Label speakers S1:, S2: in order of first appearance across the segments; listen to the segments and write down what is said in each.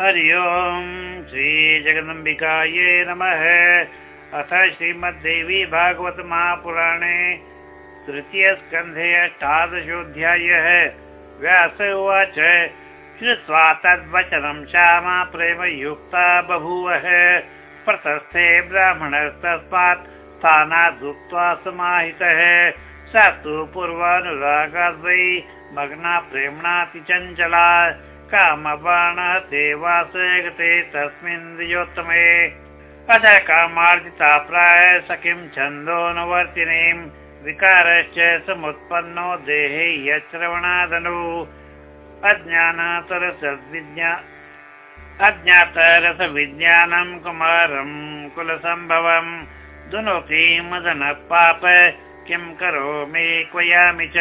S1: हरि ओम् श्रीजगदम्बिकायै नमः। अथ श्रीमद्देवी भागवत महापुराणे तृतीयस्कन्धे अष्टादशोऽध्यायः। व्यास उवाच श्रुत्वा तद्वचनं श्यामा प्रेमयुक्ता बभूवः। प्रतस्थे ब्राह्मणस्तस्मात् स्थानादुक्त्वा समाहितः। स तु पूर्वानुरागाद्वै मग्ना प्रेम्णाति चञ्चला कामबाणः ते वासे गते तस्मिन् द्विजोत्तमे अथ कामार्जिता प्राय सखिं छन्दोनुवर्तिनीं विकारश्च समुत्पन्नो देहे यश्रवणादनु अज्ञानतरसविज्ञा अज्ञातरसविज्ञानं कुमारं कुलसम्भवम् दुनोति मदनः पाप किं करोमि क्वयामि च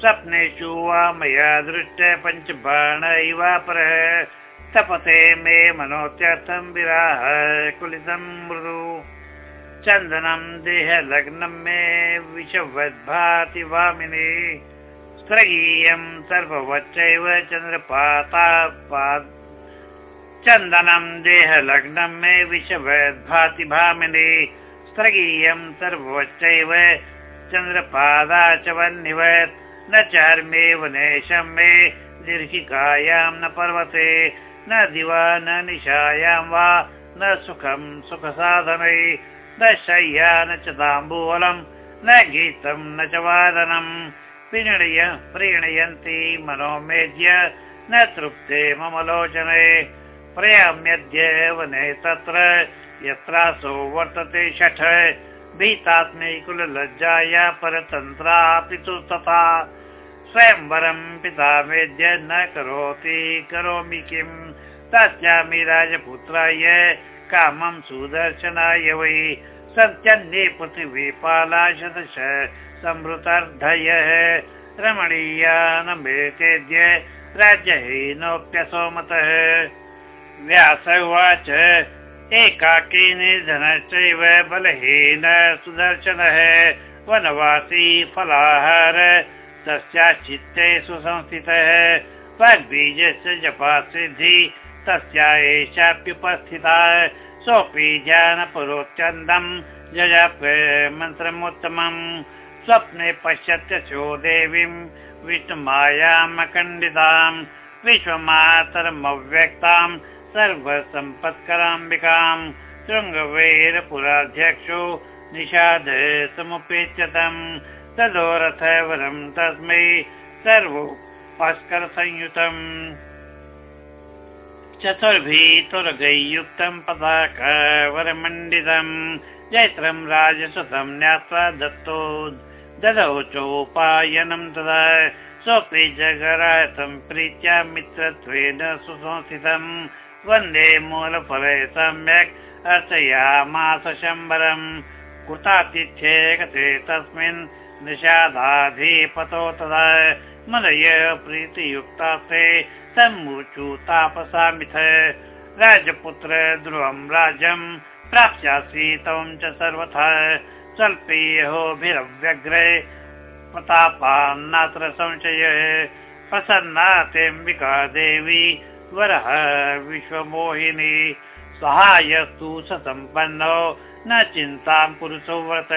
S1: स्वप्नेषु वा मया दृष्ट पञ्चबाण इवापरः तपते मे मनोत्यर्थं विराह कुलितं मृदु। चन्दनं देहलग्नं मे विषवद्भाति वामिनी। स्त्रगीयं सर्ववच्चैव चन्द्रपाता चन्दनं देहलग्नं मे विषवद्भाति भामिनी। स्त्रगीयं सर्ववच्चैव चन्द्रपादा च वह्निवत्। न चर्मे वनेशं मे दीर्घिकायां न पर्वते न दिवा न निशायां वा न सुखं सुखसाधनै न शय्या न च ताम्बूलं न गीतं न च वादनं प्रीणय प्रीणयन्ति मनोमेद्य न तृप्ते मम लोचने। प्रयाम्यद्य वने तत्र यत्रासो वर्तते षठ भीतात्मे कुललज्जाया परतन्त्रापि तु तथा। स्वयंवरं पिता वेद्य न करोति। करोमि किं? दास्यामि राजपुत्राय। कामं सुदर्शनाय वै। सत्यन्ये पृथिवीपाला शतश संवृतार्धयः रमणीया न राज्यहीनोऽप्यसोमतः व्यास उवाच एकाकी निर्धनश्चैव बलहीन सुदर्शनः वनवासी फलाहार तस्याश्चित्ते सुसंस्थितः त्वद्बीजस्य जपा सिद्धि तस्या एषाप्युपस्थिता। सोऽपि ज्ञानपुरोच्चन्दम् जजाप मन्त्रमुत्तमम् स्वप्ने पश्यत्यशो देवीं विष्णुमायाम् अखण्डिताम् विश्वमातरमव्यक्ताम् सर्वसम्पत्कराम्बिकाम् शृङ्गवैरपुराध्यक्षो निषाद समुपेत्यतम् तदोरथवरं तस्मै सर्वोपस्करसंयुतम्। चतुर्भितुर्गैयुक्तं पताकवरमण्डितम् जैत्रं राजसुतं न्यात्वा दत्तो ददौ चोपायनं तदा। सोऽपि जगरातं प्रीत्या मित्रत्वेन सुसंस्थितं वन्दे मूलफले सम्यक् अर्चयामास शम्बरम्। कुतातिथ्ये तस्मिन् निषादाधिपतो तदा मनय प्रीतियुक्तास्ते सम्मुचु तापसामिथ। राजपुत्र ध्रुवं राज्यं प्राप्स्यासि तं च सर्वथा। स्वल्पीयहोभिरव्यग्रे प्रतापान्नात्र संशय। प्रसन्ना तेऽम्बिका देवी वरः विश्वमोहिनी सहायस्तु ससम्पन्नो। न चिन्तां पुरुषो व्रत।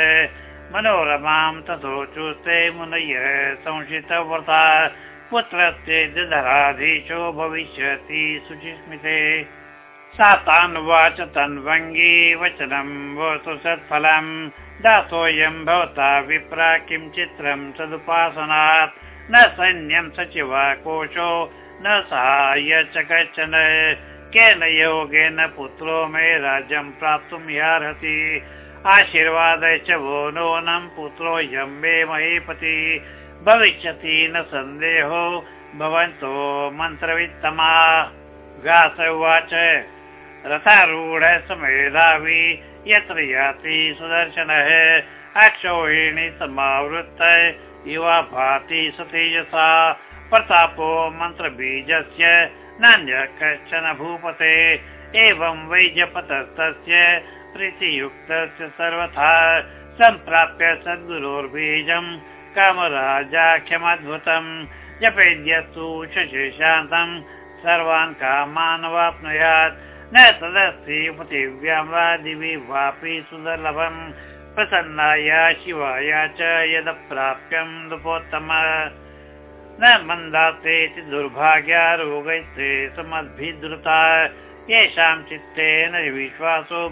S1: मनोरमां तथोचुस्ते मुनय संशितव्रता। पुत्रस्य दधराधीशो भविष्यति शुचिस्मिते सा तान्वाच तन्वङ्गी वचनं भवतु सत्फलम्। दासोऽयं भवता विप्रा किं चित्रं सदुपासनात् न सैन्यं सचिवा कोशो न सहाय च कश्चन केन योगेन पुत्रो मे राज्यं प्राप्तुं यार्हति आशीर्वादश्च वो नूनं पुत्रोऽयं मे महीपति भविष्यति न सन्देहो भवन्तो मन्त्रवित्तमा। व्यास उवाच रथारूढ समेधावी यत्र याति सुदर्शनः। अक्षोहिणी समावृत्त युवा भाति सतेजसा प्रतापो मन्त्रबीजस्य नान्य कश्चन भूपते। एवं वैजपतस्तस्य प्रीतियुक्तस्य सर्वथा सम्प्राप्य सद्गुरोर्बीजम् कामराजाख्यमद्भुतम् जपेद्यस्तु शशिशान्तम् सर्वान् कामानवाप्नुयात्। न तदस्ति पृथिव्यां वा दिवि वापि सुदर्लभम् प्रसन्नाय शिवाय च यदप्राप्यं नृपोत्तम न मन्दास्तेति दुर्भाग्या रोगैस्ते समद्भिद्रुता। येषां चित्तेन विश्वासो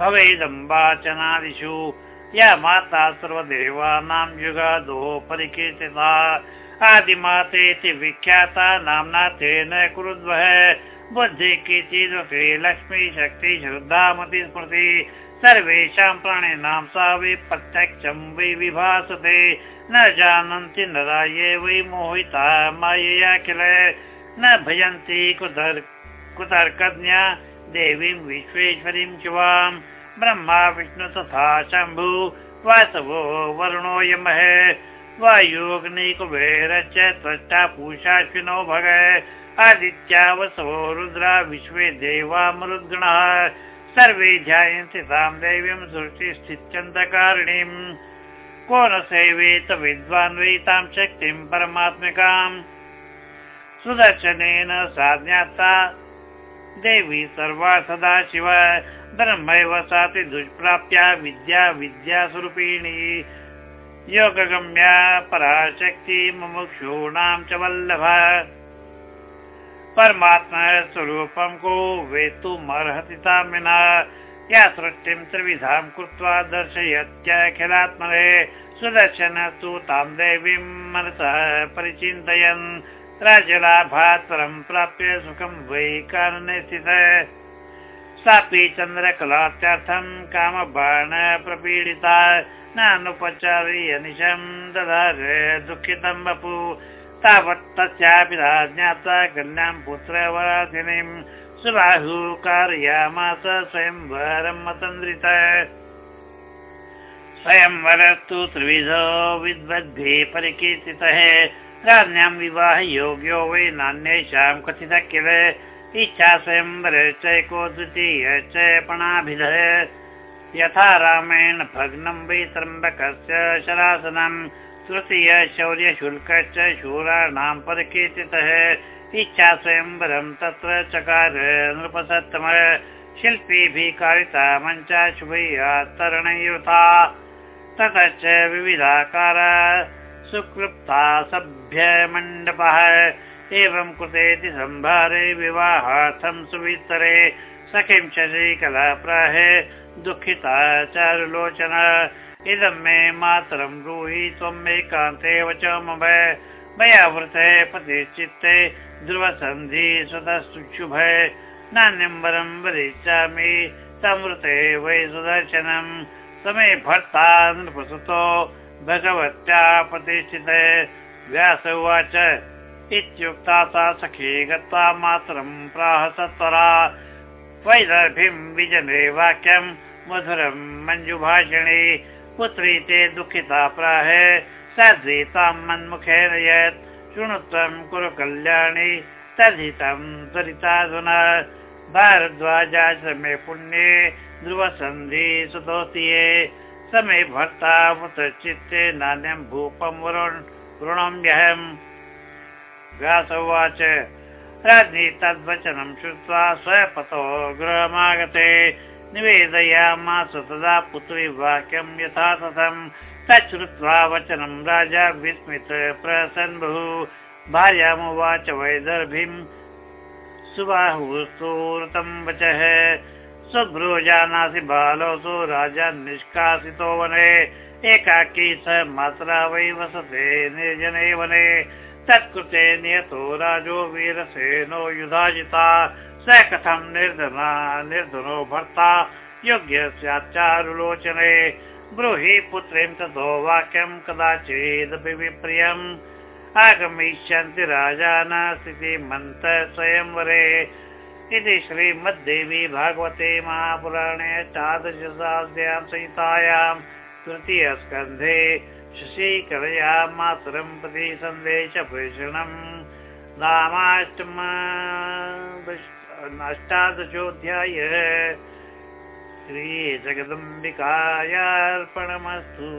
S1: भवेदम्बाचनादिषु या माता सर्वदेवानां युगादो परिकीर्तिता। आदिमातेति विख्याता नाम्ना तेन कुरुद्वः। बुद्धि किचिदपि लक्ष्मी शक्ति श्रद्धामति स्मृति सर्वेषां प्राणिनां सा वै प्रत्यक्षं वै विभासते। न जानन्ति नरा ये वै मोहिता मायया किल न भजन्ति कुतर् कुतर्कज्ञा देवीं विश्वेश्वरीं शिवाम्। ब्रह्मा विष्णु तथा शम्भु वासवो वरुणो यमः वायुग्निकुबेरश्च त्वष्टा पूषाश्विनो भग। आदित्या वसवो रुद्रा विश्वे देवा मरुद्गणः सर्वे ध्यायन्ति तां देवीं सृष्टिस्थित्यन्तकारिणीम् को न सेवेत विद्वान् वै तां शक्तिं परमात्मिकाम् सुदर्शनेन सा ज्ञाता देवी सर्वा सदा शिव। धर्मैव साति दुष्प्राप्या विद्या विद्यास्वरूपिणी। योगगम्या पराशक्ति मुमुक्षूणां च वल्लभ परमात्मा स्वरूपं को वेतुमर्हति तामिना या सृष्टिं त्रिविधां कृत्वा दर्शयत्यखिलात्मने सुदर्शन तु तां देवीं मनसः परिचिन्तयन्। राज्यलाभात् परं प्राप्य सुखं वै कारणे स्थितः। सापि चन्द्रकलार्थं कामबाण प्रपीडिता। नानुपचारि अनिशं दधार दुःखितं वपु तावत् तस्यापि ज्ञात्वा कन्यां पुत्रवराधिनीं सुबाहु कारयामास स्वयंवरम् मतन्द्रित। स्वयंवरस्तु त्रिविधो विद्वद्भिः परिकीर्तितः। राज्ञां विवाहयोग्यो वै नान्येषां कथितः किल। इच्छा स्वयंवर चैको द्वितीय च पणाभिध। यथा रामेण भग्नं वै त्र्यम्बकस्य शरासनं तृतीय शौर्यशुल्कश्च शूराणां परिकीर्तितः। इच्छा स्वयंवरं तत्र चकार नृपसत्तम। शिल्पीभिः कारिता मञ्चा शुभया तरणयुता। ततश्च विविधाकारा सुकृप्ता सभ्यमण्डपः एवं कृतेति सम्भारे विवाहार्थं सुविस्तरे सखिं शशिकला प्राहे दुःखिता चारुलोचना। इदं मे मातरं ब्रूहि त्वं मे कान्ते वच मम मया वृते पतिश्चित्ते ध्रुवसन्धि शुभ। नान्यं वरं वदिष्यामि संवृते वै सुदर्शनं। समे भर्ता नृपसुतो भगवत्या प्रतिष्ठिते व्यास उवाच इत्युक्ता सा सखी गत्वा मातरं प्राह सत्वरा वैदर्भिं विजने वाक्यं मधुरं मञ्जुभाषिणी पुत्री ते दुःखिता प्राह तां मन्मुखेन यत् शृणु त्वं कुरु कल्याणि तद्धितं त्वरिताधुना भारद्वाजाश्रमे पुण्ये ध्रुवसन्धि सुतोतिये समे भर्ता चित्ते नान्यं भूपं वरुण व्यास उवाच राज्ञी तद्वचनं श्रुत्वा स्वपतो गृहमागते। निवेदयामास तदा पुत्री वाक्यं यथा तथं तच्छ्रुत्वा वचनं राजा विस्मित प्रसन् बहु भार्यामुवाच वैदर्भिं सुबाहुस्तूर्तं वचः। शुभ्रो जानासि बालोऽसु राजा निष्कासितो वने। एकाकी स मात्रा वै वसते निर्जने वने तत्कृते नियतो राजो वीरसेनो युधाजिता स कथं निर्धना निर्धनो भर्ता योग्य स्याच्चारुलोचने। ब्रूहि पुत्रीं ततो वाक्यं कदाचिदपि विप्रियम्। आगमिष्यन्ति राजान स्थितिमन्त स्वयंवरे। इति श्रीमद्देवी भागवते महापुराणे अष्टादशसाध्यां संहितायां तृतीयस्कन्धे शशीकरया मातरं प्रति सन्देशप्रेषणम् नामाष्टम अष्टादशोऽध्याय श्रीजगदम्बिकायार्पणमस्तु